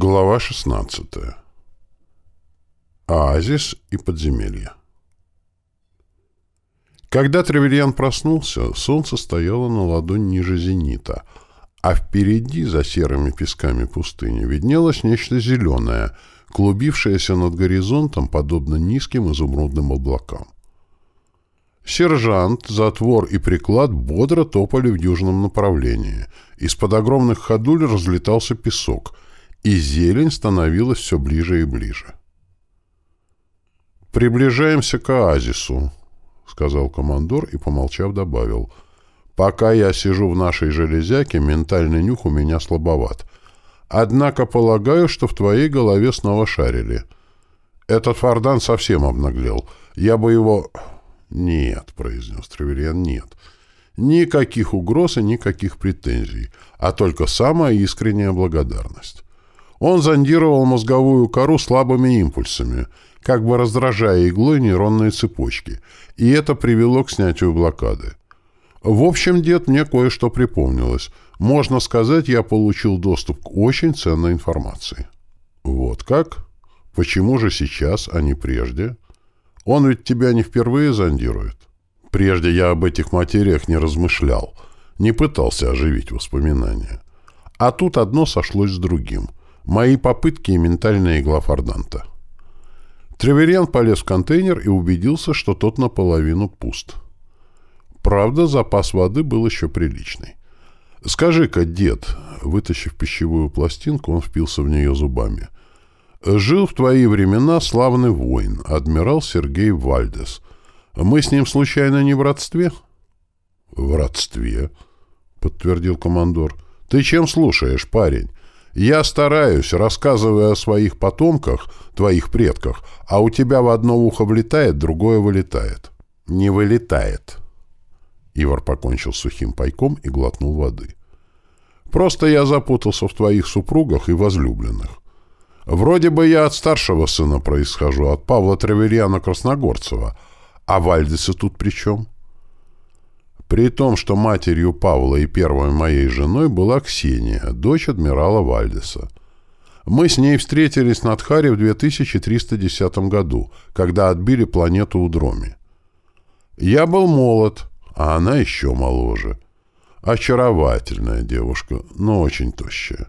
Глава 16. Оазис и подземелье. Когда Тревельян проснулся, солнце стояло на ладонь ниже зенита, а впереди, за серыми песками пустыни, виднелось нечто зеленое, клубившееся над горизонтом, подобно низким изумрудным облакам. Сержант, затвор и приклад бодро топали в южном направлении. Из-под огромных ходуль разлетался песок — и зелень становилась все ближе и ближе. «Приближаемся к оазису», — сказал командор и, помолчав, добавил. «Пока я сижу в нашей железяке, ментальный нюх у меня слабоват. Однако полагаю, что в твоей голове снова шарили. Этот Фардан совсем обнаглел. Я бы его...» «Нет», — произнес Тревельян, — «нет. Никаких угроз и никаких претензий, а только самая искренняя благодарность. Он зондировал мозговую кору слабыми импульсами, как бы раздражая иглой нейронные цепочки, и это привело к снятию блокады. В общем, дед, мне кое-что припомнилось. Можно сказать, я получил доступ к очень ценной информации. Вот как? Почему же сейчас, а не прежде? Он ведь тебя не впервые зондирует. Прежде я об этих материях не размышлял, не пытался оживить воспоминания. А тут одно сошлось с другим — Мои попытки и ментальная игла Форданта. Треверьян полез в контейнер и убедился, что тот наполовину пуст. Правда, запас воды был еще приличный. «Скажи-ка, дед», вытащив пищевую пластинку, он впился в нее зубами, «жил в твои времена славный воин, адмирал Сергей Вальдес. Мы с ним случайно не в родстве?» «В родстве», — подтвердил командор. «Ты чем слушаешь, парень? Я стараюсь, рассказывая о своих потомках, твоих предках, а у тебя в одно ухо влетает, другое вылетает. Не вылетает. Ивар покончил сухим пайком и глотнул воды. Просто я запутался в твоих супругах и возлюбленных. Вроде бы я от старшего сына происхожу, от Павла Треверьяна Красногорцева, а Вальдесы тут при чем? — при том, что матерью Павла и первой моей женой была Ксения, дочь адмирала Вальдеса. Мы с ней встретились на Тхаре в 2310 году, когда отбили планету Удроми. Я был молод, а она еще моложе. Очаровательная девушка, но очень тощая.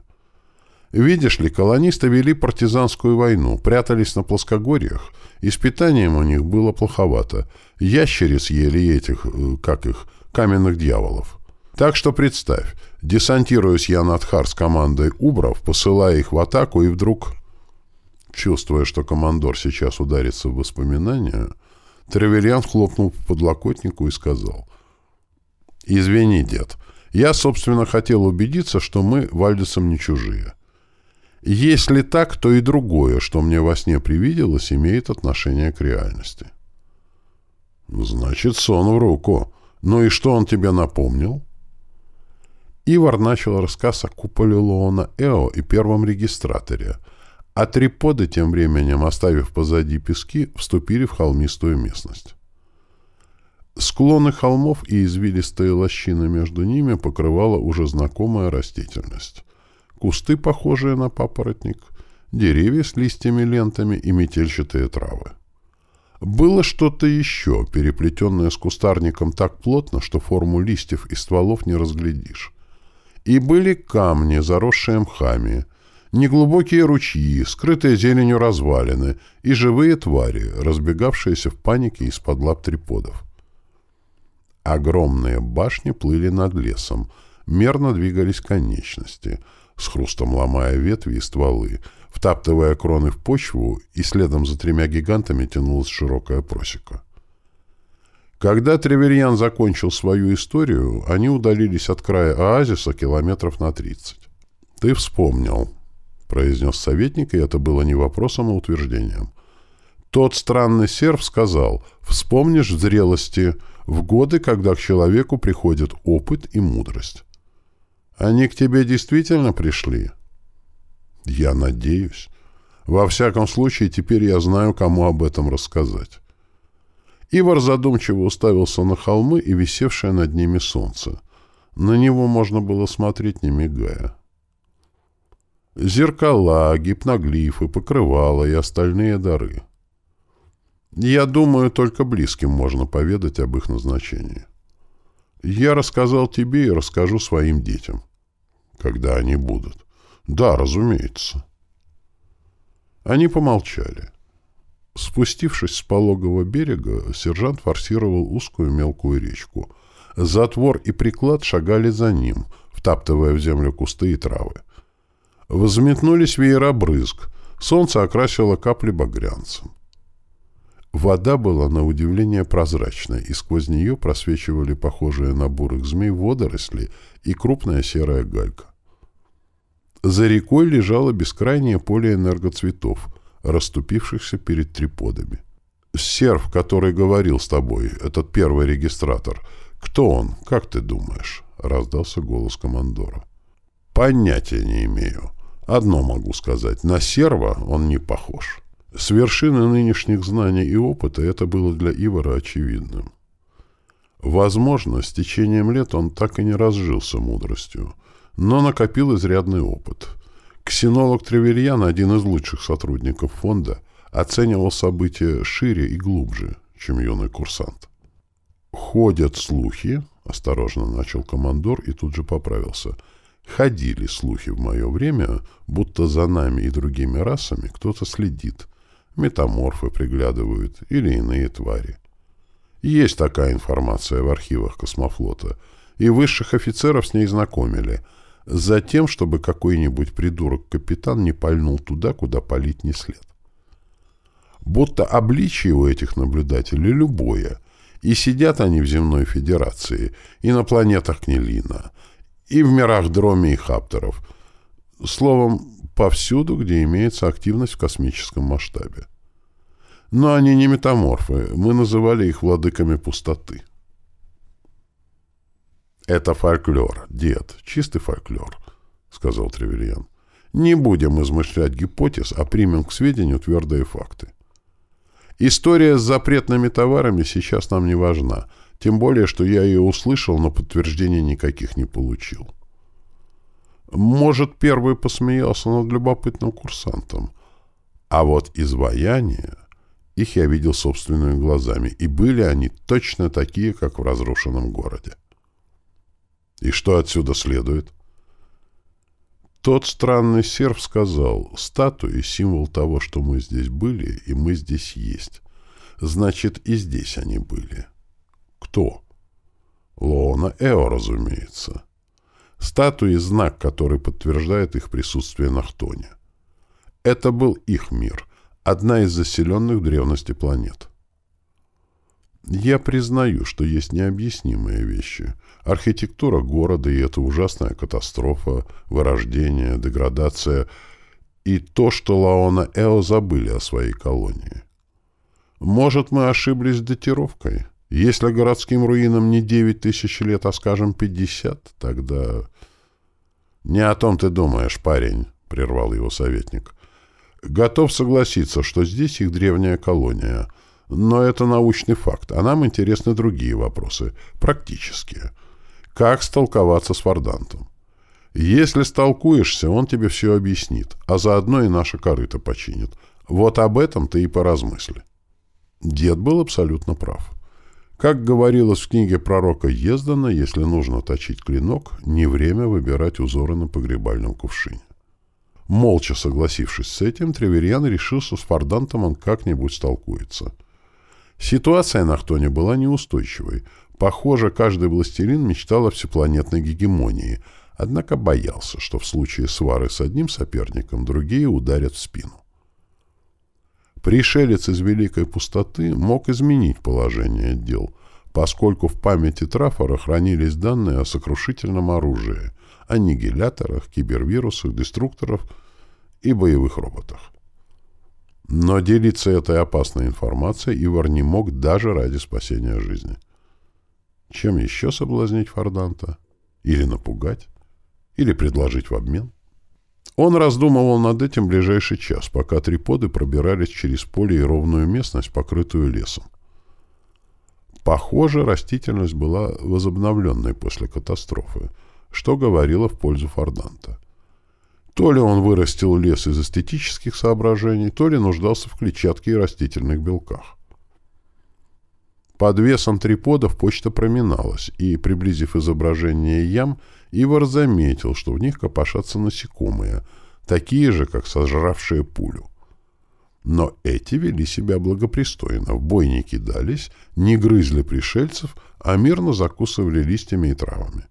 Видишь ли, колонисты вели партизанскую войну, прятались на плоскогорьях, и с питанием у них было плоховато. Ящериц ели этих, э, как их, каменных дьяволов. Так что представь, десантируюсь я над Хар с командой Убров, посылая их в атаку, и вдруг... Чувствуя, что командор сейчас ударится в воспоминания, Тревельян хлопнул по подлокотнику и сказал. «Извини, дед, я, собственно, хотел убедиться, что мы Вальдесом не чужие. Если так, то и другое, что мне во сне привиделось, имеет отношение к реальности». «Значит, сон в руку», «Ну и что он тебе напомнил?» Ивар начал рассказ о куполе Лоона Эо и первом регистраторе, а триподы, тем временем, оставив позади пески, вступили в холмистую местность. Склоны холмов и извилистые лощины между ними покрывала уже знакомая растительность. Кусты, похожие на папоротник, деревья с листьями-лентами и метельчатые травы. Было что-то еще, переплетенное с кустарником так плотно, что форму листьев и стволов не разглядишь. И были камни, заросшие мхами, неглубокие ручьи, скрытые зеленью развалины и живые твари, разбегавшиеся в панике из-под лап триподов. Огромные башни плыли над лесом, мерно двигались конечности, с хрустом ломая ветви и стволы, Втаптывая кроны в почву, и следом за тремя гигантами тянулась широкая просека. Когда Треверьян закончил свою историю, они удалились от края оазиса километров на тридцать. «Ты вспомнил», — произнес советник, и это было не вопросом, а утверждением. Тот странный серв сказал, «Вспомнишь в зрелости, в годы, когда к человеку приходит опыт и мудрость». «Они к тебе действительно пришли?» Я надеюсь. Во всяком случае, теперь я знаю, кому об этом рассказать. Ивар задумчиво уставился на холмы и висевшее над ними солнце. На него можно было смотреть, не мигая. Зеркала, гипноглифы, покрывала и остальные дары. Я думаю, только близким можно поведать об их назначении. Я рассказал тебе и расскажу своим детям. Когда они будут. Да, разумеется. Они помолчали. Спустившись с пологого берега, сержант форсировал узкую мелкую речку. Затвор и приклад шагали за ним, втаптывая в землю кусты и травы. Возметнулись веера брызг. Солнце окрасило капли багрянцем. Вода была на удивление прозрачной, и сквозь нее просвечивали похожие на бурых змей водоросли и крупная серая галька. За рекой лежало бескрайнее поле энергоцветов, расступившихся перед триподами. «Серв, который говорил с тобой, этот первый регистратор, кто он, как ты думаешь?» — раздался голос командора. «Понятия не имею. Одно могу сказать. На серва он не похож». С вершины нынешних знаний и опыта это было для Ивара очевидным. Возможно, с течением лет он так и не разжился мудростью, но накопил изрядный опыт. Ксенолог Тревельян, один из лучших сотрудников фонда, оценивал события шире и глубже, чем юный курсант. «Ходят слухи», — осторожно начал командор и тут же поправился — Ходили слухи в мое время, будто за нами и другими расами кто-то следит, метаморфы приглядывают или иные твари. Есть такая информация в архивах космофлота, и высших офицеров с ней знакомили, за тем, чтобы какой-нибудь придурок-капитан не пальнул туда, куда палить не след. Будто обличие у этих наблюдателей любое, и сидят они в земной федерации, и на планетах Кнелина, и в мирах Дроми и Хаптеров. Словом, повсюду, где имеется активность в космическом масштабе. Но они не метаморфы, мы называли их владыками пустоты. «Это фольклор, дед, чистый фольклор», — сказал Тревельян. «Не будем измышлять гипотез, а примем к сведению твердые факты. История с запретными товарами сейчас нам не важна, тем более, что я ее услышал, но подтверждения никаких не получил». Может, первый посмеялся над любопытным курсантом. А вот изваяния, их я видел собственными глазами, и были они точно такие, как в разрушенном городе. И что отсюда следует? Тот странный серв сказал, статуи — символ того, что мы здесь были, и мы здесь есть. Значит, и здесь они были. Кто? Лоона Эо, разумеется. Статуи — знак, который подтверждает их присутствие на Хтоне. Это был их мир, одна из заселенных древности планет. Я признаю, что есть необъяснимые вещи. Архитектура города и эта ужасная катастрофа, вырождение, деградация и то, что Лаона Эо забыли о своей колонии. Может, мы ошиблись датировкой? — если городским руинам не девять тысяч лет, а, скажем, пятьдесят, тогда... — Не о том ты думаешь, парень, — прервал его советник. — Готов согласиться, что здесь их древняя колония. Но это научный факт, а нам интересны другие вопросы, практические. Как столковаться с Фордантом? Если столкуешься, он тебе все объяснит, а заодно и наше корыто починит. Вот об этом ты и поразмысли. Дед был абсолютно прав. — как говорилось в книге пророка Ездана, если нужно точить клинок, не время выбирать узоры на погребальном кувшине. Молча согласившись с этим, Треверьян решил, что с Фордантом он как-нибудь столкуется. Ситуация на Хтоне была неустойчивой. Похоже, каждый властелин мечтал о всепланетной гегемонии, однако боялся, что в случае свары с одним соперником другие ударят в спину. Пришелец из Великой Пустоты мог изменить положение дел, поскольку в памяти Трафора хранились данные о сокрушительном оружии, аннигиляторах, кибервирусах, деструкторах и боевых роботах. Но делиться этой опасной информацией Ивар не мог даже ради спасения жизни. Чем еще соблазнить Форданта? Или напугать? Или предложить в обмен? Он раздумывал над этим ближайший час, пока триподы пробирались через поле и ровную местность, покрытую лесом. Похоже, растительность была возобновленной после катастрофы, что говорило в пользу Форданта. То ли он вырастил лес из эстетических соображений, то ли нуждался в клетчатке и растительных белках. Под весом триподов почта проминалась, и, приблизив изображение ям, Ивар заметил, что в них копошатся насекомые, такие же, как сожравшие пулю. Но эти вели себя благопристойно, в бой не кидались, не грызли пришельцев, а мирно закусывали листьями и травами.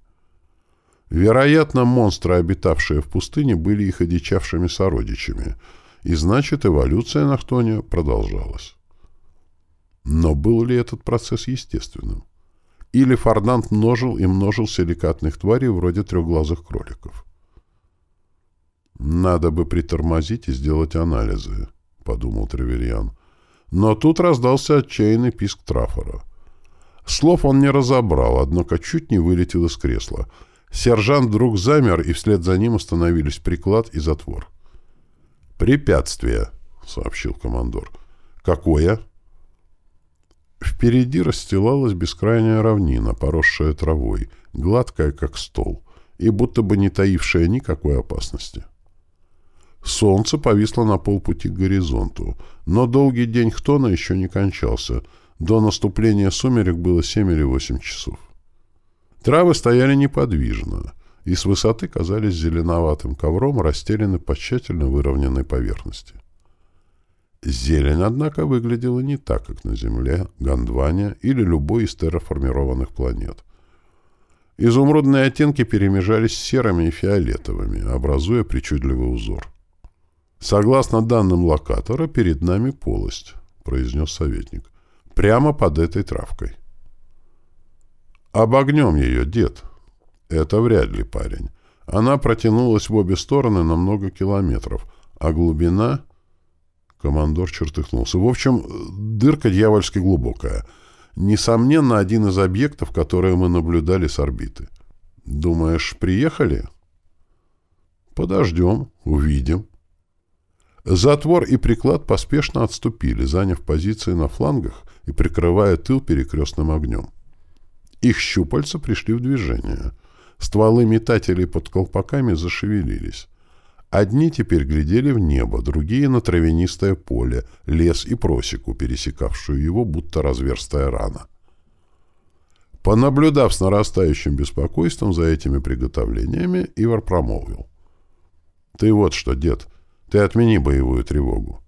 Вероятно, монстры, обитавшие в пустыне, были их одичавшими сородичами, и значит, эволюция на Хтоне продолжалась. Но был ли этот процесс естественным? Или Фордант множил и множил силикатных тварей вроде трехглазых кроликов? «Надо бы притормозить и сделать анализы», — подумал Треверьян. Но тут раздался отчаянный писк Трафора. Слов он не разобрал, однако чуть не вылетел из кресла. Сержант вдруг замер, и вслед за ним остановились приклад и затвор. «Препятствие», — сообщил командор. «Какое?» Впереди расстилалась бескрайняя равнина, поросшая травой, гладкая, как стол, и будто бы не таившая никакой опасности. Солнце повисло на полпути к горизонту, но долгий день Хтона еще не кончался. До наступления сумерек было семь или восемь часов. Травы стояли неподвижно, и с высоты казались зеленоватым ковром, расстелены по тщательно выровненной поверхности. Зелень, однако, выглядела не так, как на Земле, Гондване или любой из терраформированных планет. Изумрудные оттенки перемежались с серыми и фиолетовыми, образуя причудливый узор. «Согласно данным локатора, перед нами полость», — произнес советник. «Прямо под этой травкой». «Обогнем ее, дед». «Это вряд ли, парень. Она протянулась в обе стороны на много километров, а глубина Командор чертыхнулся. В общем, дырка дьявольски глубокая. Несомненно, один из объектов, которые мы наблюдали с орбиты. Думаешь, приехали? Подождем, увидим. Затвор и приклад поспешно отступили, заняв позиции на флангах и прикрывая тыл перекрестным огнем. Их щупальца пришли в движение. Стволы метателей под колпаками зашевелились. Одни теперь глядели в небо, другие — на травянистое поле, лес и просеку, пересекавшую его, будто разверстая рана. Понаблюдав с нарастающим беспокойством за этими приготовлениями, Ивар промолвил. «Ты вот что, дед, ты отмени боевую тревогу.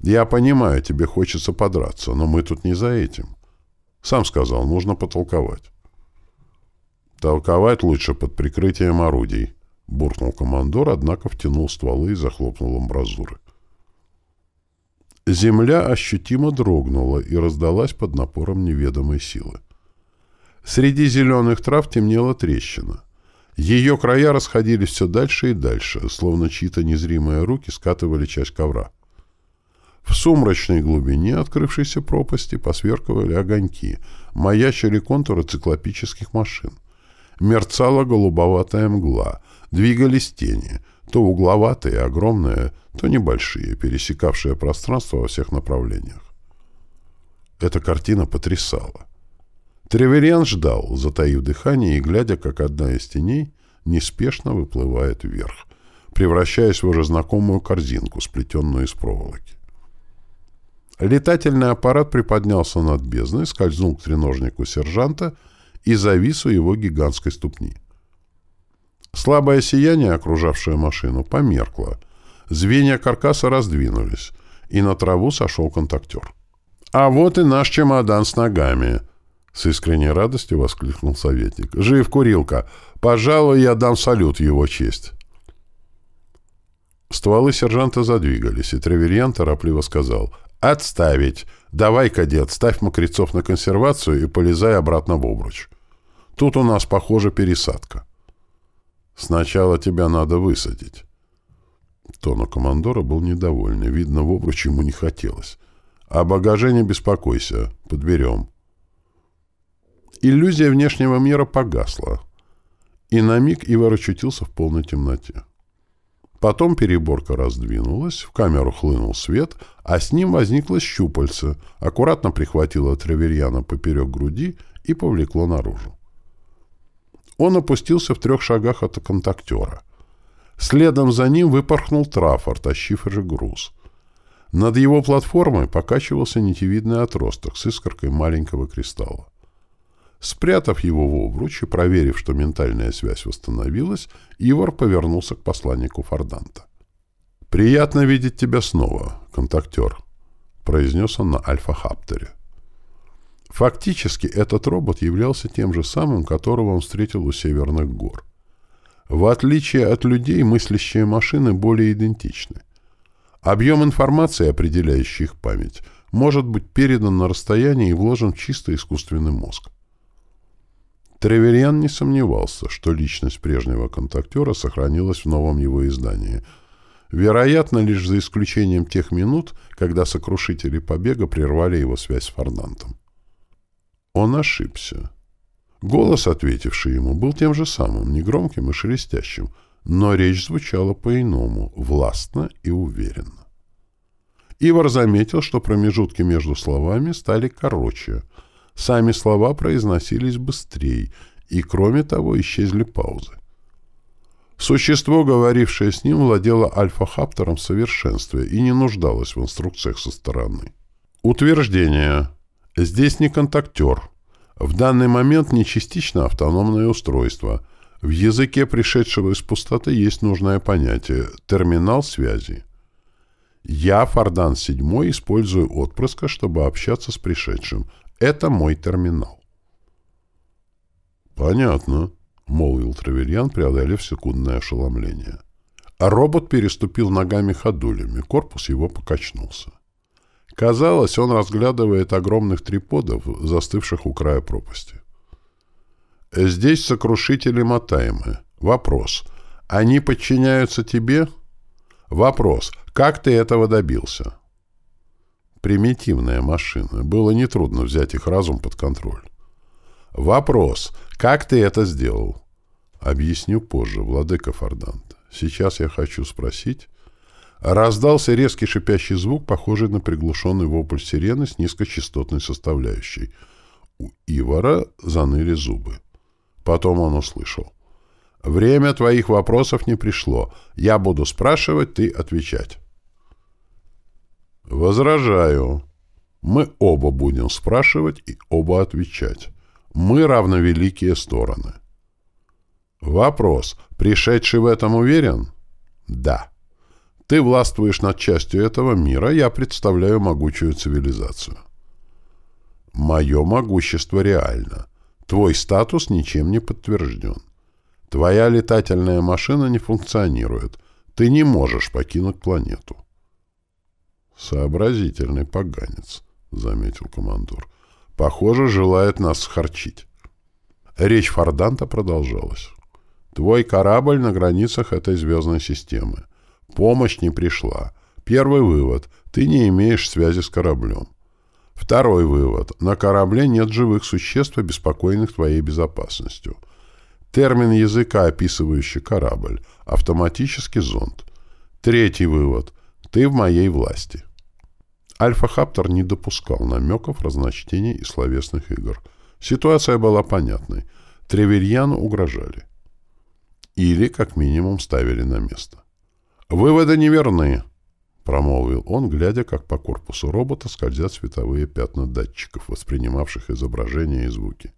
Я понимаю, тебе хочется подраться, но мы тут не за этим. Сам сказал, нужно потолковать». «Толковать лучше под прикрытием орудий», — буркнул командор, однако втянул стволы и захлопнул амбразуры. Земля ощутимо дрогнула и раздалась под напором неведомой силы. Среди зеленых трав темнела трещина. Ее края расходились все дальше и дальше, словно чьи-то незримые руки скатывали часть ковра. В сумрачной глубине открывшейся пропасти посверкивали огоньки, маячили контуры циклопических машин. Мерцала голубоватая мгла, двигались тени, то угловатые, огромные, то небольшие, пересекавшие пространство во всех направлениях. Эта картина потрясала. Тревериан ждал, затаив дыхание и глядя, как одна из теней неспешно выплывает вверх, превращаясь в уже знакомую корзинку, сплетенную из проволоки. Летательный аппарат приподнялся над бездной, скользнул к треножнику сержанта и завис у его гигантской ступни. Слабое сияние, окружавшее машину, померкло. Звенья каркаса раздвинулись, и на траву сошел контактер. «А вот и наш чемодан с ногами!» С искренней радостью воскликнул советник. «Жив, курилка! Пожалуй, я дам салют его честь!» Стволы сержанта задвигались, и Треверьян торопливо сказал «Отставить! Давай, кадет, ставь мокрецов на консервацию и полезай обратно в обруч. Тут у нас, похоже, пересадка». Сначала тебя надо высадить. Тон у командора был недовольный. Видно, в обруч ему не хотелось. О багаже не беспокойся. Подберем. Иллюзия внешнего мира погасла. И на миг Ивар очутился в полной темноте. Потом переборка раздвинулась, в камеру хлынул свет, а с ним возникло щупальце, аккуратно прихватило Треверьяна поперек груди и повлекло наружу. Он опустился в трех шагах от контактера. Следом за ним выпорхнул Траффорд, тащив же груз. Над его платформой покачивался нитевидный отросток с искоркой маленького кристалла. Спрятав его в обруч и проверив, что ментальная связь восстановилась, Ивар повернулся к посланнику Форданта. «Приятно видеть тебя снова, контактер», — произнес он на Альфа-Хаптере. Фактически этот робот являлся тем же самым, которого он встретил у Северных гор. В отличие от людей, мыслящие машины более идентичны. Объем информации, определяющий их память, может быть передан на расстоянии и вложен в чисто искусственный мозг. Треверьян не сомневался, что личность прежнего контактера сохранилась в новом его издании. Вероятно, лишь за исключением тех минут, когда сокрушители побега прервали его связь с Форнантом. Он ошибся. Голос, ответивший ему, был тем же самым, негромким и шелестящим, но речь звучала по-иному, властно и уверенно. Ивар заметил, что промежутки между словами стали короче — Сами слова произносились быстрее, и, кроме того, исчезли паузы. Существо, говорившее с ним, владело альфа-хаптером в совершенстве и не нуждалось в инструкциях со стороны. Утверждение. Здесь не контактер. В данный момент не частично автономное устройство. В языке пришедшего из пустоты есть нужное понятие – терминал связи. Я, Фордан VII, использую отпрыска, чтобы общаться с пришедшим, это мой терминал. Понятно, молвил Травельян, преодолев секундное ошеломление. А робот переступил ногами ходулями, корпус его покачнулся. Казалось, он разглядывает огромных триподов, застывших у края пропасти. Здесь сокрушители мотаемы. Вопрос. Они подчиняются тебе? Вопрос. Как ты этого добился? примитивная машина. Было нетрудно взять их разум под контроль. Вопрос. Как ты это сделал? Объясню позже, владыка Фордант. Сейчас я хочу спросить. Раздался резкий шипящий звук, похожий на приглушенный вопль сирены с низкочастотной составляющей. У Ивара заныли зубы. Потом он услышал. «Время твоих вопросов не пришло. Я буду спрашивать, ты отвечать». Возражаю. Мы оба будем спрашивать и оба отвечать. Мы равновеликие стороны. Вопрос. Пришедший в этом уверен? Да. Ты властвуешь над частью этого мира, я представляю могучую цивилизацию. Мое могущество реально. Твой статус ничем не подтвержден. Твоя летательная машина не функционирует. Ты не можешь покинуть планету. «Сообразительный поганец», — заметил командор. «Похоже, желает нас схорчить». Речь Форданта продолжалась. «Твой корабль на границах этой звездной системы. Помощь не пришла. Первый вывод — ты не имеешь связи с кораблем. Второй вывод — на корабле нет живых существ, обеспокоенных твоей безопасностью. Термин языка, описывающий корабль, автоматически зонд. Третий вывод — ты в моей власти. Альфа-Хаптор не допускал намеков, разночтений и словесных игр. Ситуация была понятной. Треверьяну угрожали. Или, как минимум, ставили на место. «Выводы неверны», — промолвил он, глядя, как по корпусу робота скользят световые пятна датчиков, воспринимавших изображения и звуки.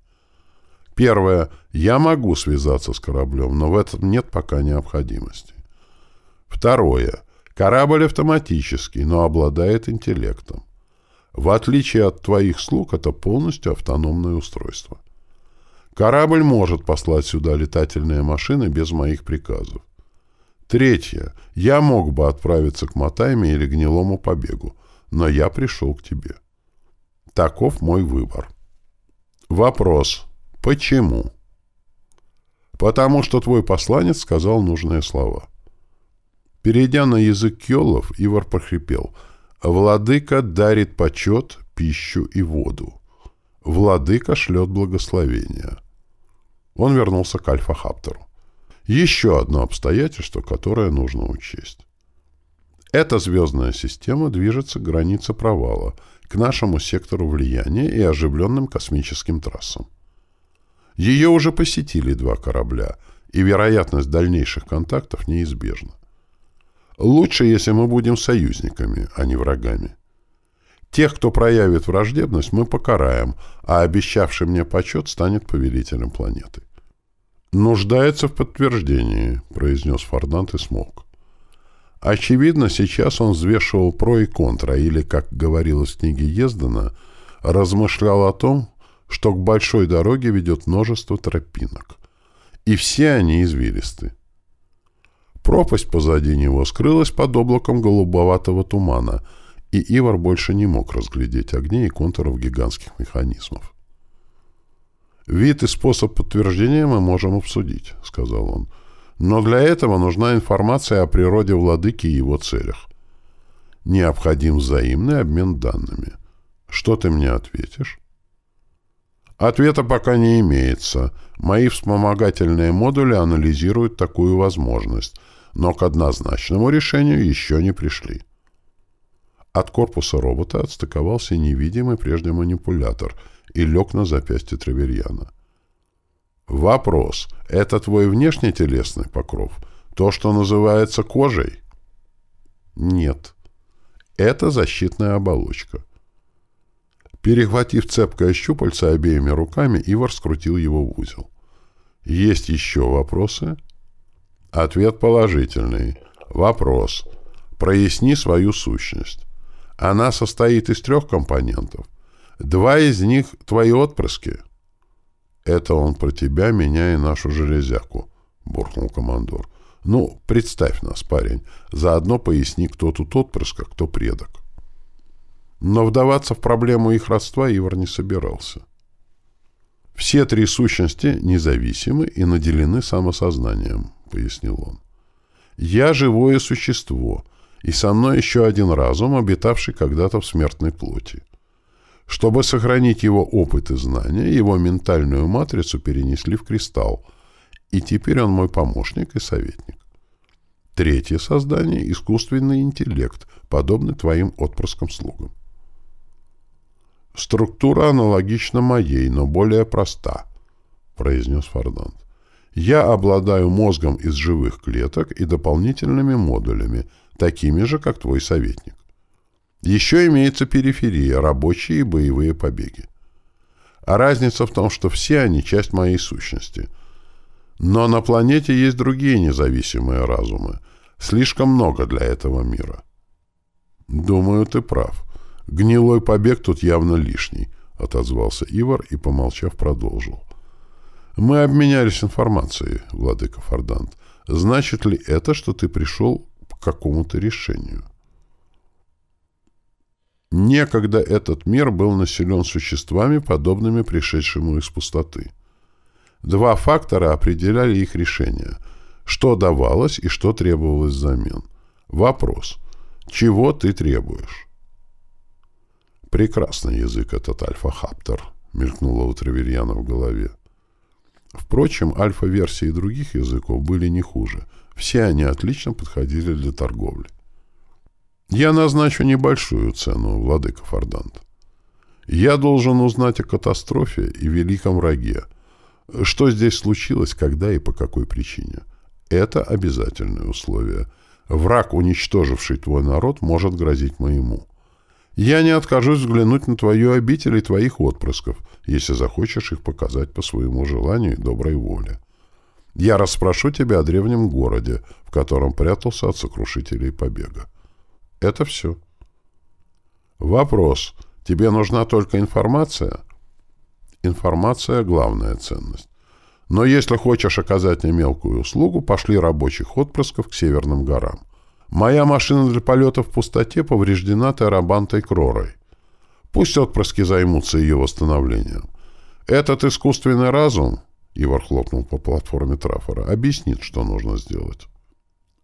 Первое. Я могу связаться с кораблем, но в этом нет пока необходимости. Второе. Корабль автоматический, но обладает интеллектом. В отличие от твоих слуг, это полностью автономное устройство. Корабль может послать сюда летательные машины без моих приказов. Третье. Я мог бы отправиться к Матайме или Гнилому побегу, но я пришел к тебе. Таков мой выбор. Вопрос. Почему? Потому что твой посланец сказал нужные слова. Перейдя на язык кёлов, Ивар прохрипел. «Владыка дарит почет, пищу и воду. Владыка шлет благословение». Он вернулся к Альфа-Хаптеру. Еще одно обстоятельство, которое нужно учесть. Эта звездная система движется к границе провала, к нашему сектору влияния и оживленным космическим трассам. Ее уже посетили два корабля, и вероятность дальнейших контактов неизбежна. Лучше, если мы будем союзниками, а не врагами. Тех, кто проявит враждебность, мы покараем, а обещавший мне почет станет повелителем планеты. «Нуждается в подтверждении», — произнес Фордант и смолк. Очевидно, сейчас он взвешивал про и контра, или, как говорилось в книге Ездена, размышлял о том, что к большой дороге ведет множество тропинок. И все они извилисты. Пропасть позади него скрылась под облаком голубоватого тумана, и Ивар больше не мог разглядеть огней и контуров гигантских механизмов. «Вид и способ подтверждения мы можем обсудить», — сказал он. «Но для этого нужна информация о природе владыки и его целях. Необходим взаимный обмен данными. Что ты мне ответишь?» Ответа пока не имеется. Мои вспомогательные модули анализируют такую возможность, но к однозначному решению еще не пришли. От корпуса робота отстыковался невидимый прежде манипулятор и лег на запястье Треверьяна. Вопрос. Это твой внешний телесный покров? То, что называется кожей? Нет. Это защитная оболочка. Перехватив цепкое щупальце обеими руками, Ивар скрутил его в узел. «Есть еще вопросы?» Ответ положительный. Вопрос. Проясни свою сущность. Она состоит из трех компонентов. Два из них — твои отпрыски. Это он про тебя, меня и нашу железяку, — буркнул командор. Ну, представь нас, парень. Заодно поясни, кто тут отпрыск, а кто предок. Но вдаваться в проблему их родства Ивар не собирался. Все три сущности независимы и наделены самосознанием, пояснил он. Я живое существо, и со мной еще один разум, обитавший когда-то в смертной плоти. Чтобы сохранить его опыт и знания, его ментальную матрицу перенесли в кристалл, и теперь он мой помощник и советник. Третье создание — искусственный интеллект, подобный твоим отпрыскам-слугам. «Структура аналогична моей, но более проста», — произнес Фордант. «Я обладаю мозгом из живых клеток и дополнительными модулями, такими же, как твой советник. Еще имеется периферия, рабочие и боевые побеги. А разница в том, что все они — часть моей сущности. Но на планете есть другие независимые разумы. Слишком много для этого мира». «Думаю, ты прав». «Гнилой побег тут явно лишний», — отозвался Ивар и, помолчав, продолжил. «Мы обменялись информацией, владыка Фордант. Значит ли это, что ты пришел к какому-то решению?» Некогда этот мир был населен существами, подобными пришедшему из пустоты. Два фактора определяли их решение. Что давалось и что требовалось взамен. Вопрос. Чего ты требуешь? «Прекрасный язык этот альфа-хаптер», — мелькнуло у Тревельяна в голове. Впрочем, альфа-версии других языков были не хуже. Все они отлично подходили для торговли. «Я назначу небольшую цену, владыка Фордант. Я должен узнать о катастрофе и великом враге. Что здесь случилось, когда и по какой причине. Это обязательное условие. Враг, уничтоживший твой народ, может грозить моему. Я не откажусь взглянуть на твою обитель и твоих отпрысков, если захочешь их показать по своему желанию и доброй воле. Я расспрошу тебя о древнем городе, в котором прятался от сокрушителей побега. Это все. Вопрос. Тебе нужна только информация? Информация — главная ценность. Но если хочешь оказать мне мелкую услугу, пошли рабочих отпрысков к северным горам. Моя машина для полета в пустоте повреждена терабантой Кророй. Пусть отпрыски займутся ее восстановлением. Этот искусственный разум, Ивар хлопнул по платформе трафора, объяснит, что нужно сделать.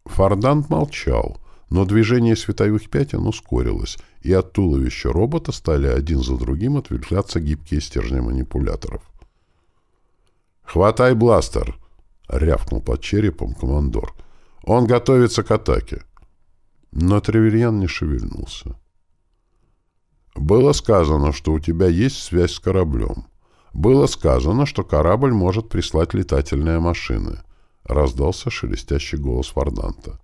Фордант молчал, но движение световых пятен ускорилось, и от туловища робота стали один за другим ответвляться гибкие стержни манипуляторов. «Хватай бластер!» — рявкнул под черепом командор. «Он готовится к атаке!» Но Тревельян не шевельнулся. «Было сказано, что у тебя есть связь с кораблем. Было сказано, что корабль может прислать летательные машины. — раздался шелестящий голос Форданта.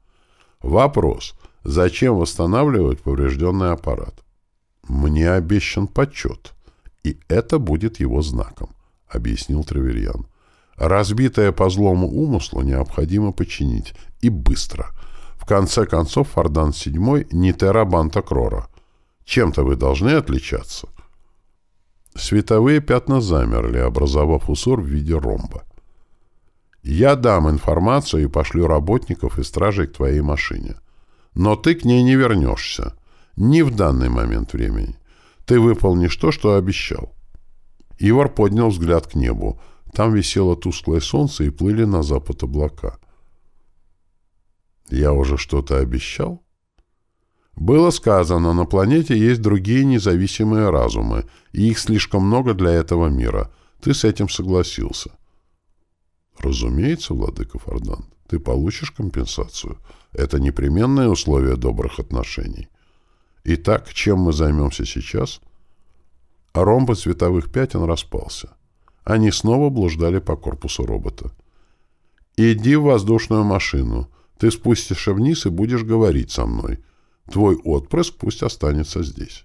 «Вопрос. Зачем восстанавливать поврежденный аппарат?» «Мне обещан почет, и это будет его знаком», — объяснил Треверьян. «Разбитое по злому умыслу необходимо починить, и быстро. В конце концов, Фордан VII не Терабанта Крора. Чем-то вы должны отличаться». Световые пятна замерли, образовав узор в виде ромба. Я дам информацию и пошлю работников и стражей к твоей машине. Но ты к ней не вернешься. Не в данный момент времени. Ты выполнишь то, что обещал. Ивар поднял взгляд к небу. Там висело тусклое солнце и плыли на запад облака. Я уже что-то обещал? Было сказано, на планете есть другие независимые разумы, и их слишком много для этого мира. Ты с этим согласился. Разумеется, владыка Фордан, ты получишь компенсацию. Это непременное условие добрых отношений. Итак, чем мы займемся сейчас? А ромбы световых пятен распался. Они снова блуждали по корпусу робота. «Иди в воздушную машину. Ты спустишься вниз и будешь говорить со мной. Твой отпрыск пусть останется здесь».